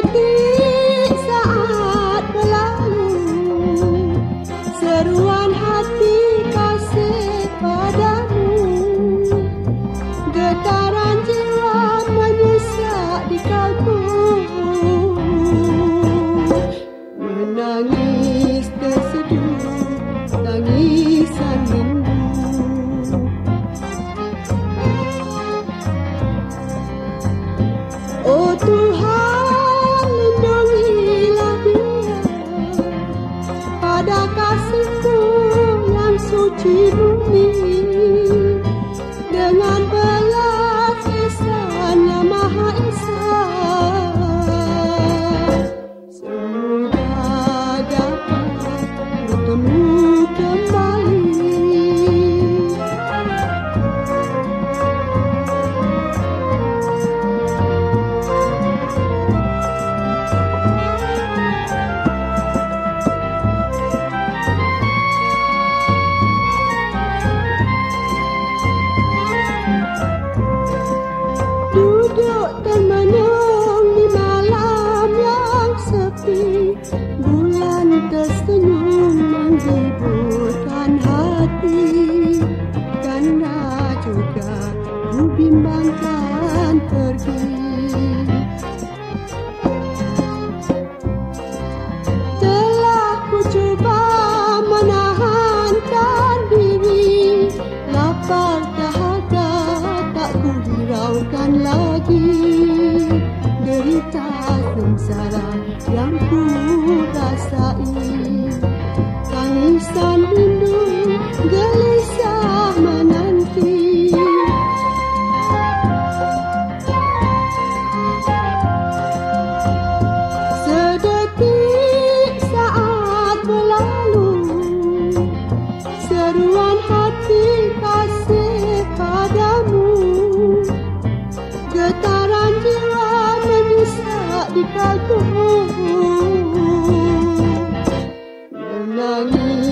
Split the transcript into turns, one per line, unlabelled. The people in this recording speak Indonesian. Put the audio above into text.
Thank you. Pada kasihku yang suci bumi juga kubimbangkan pergi. Telah ku cuba menahankan diri. Lapar dahaga tak ku hiraukan lagi? Derita sengsara yang ku rasai. Tangisan di kalbu Menangis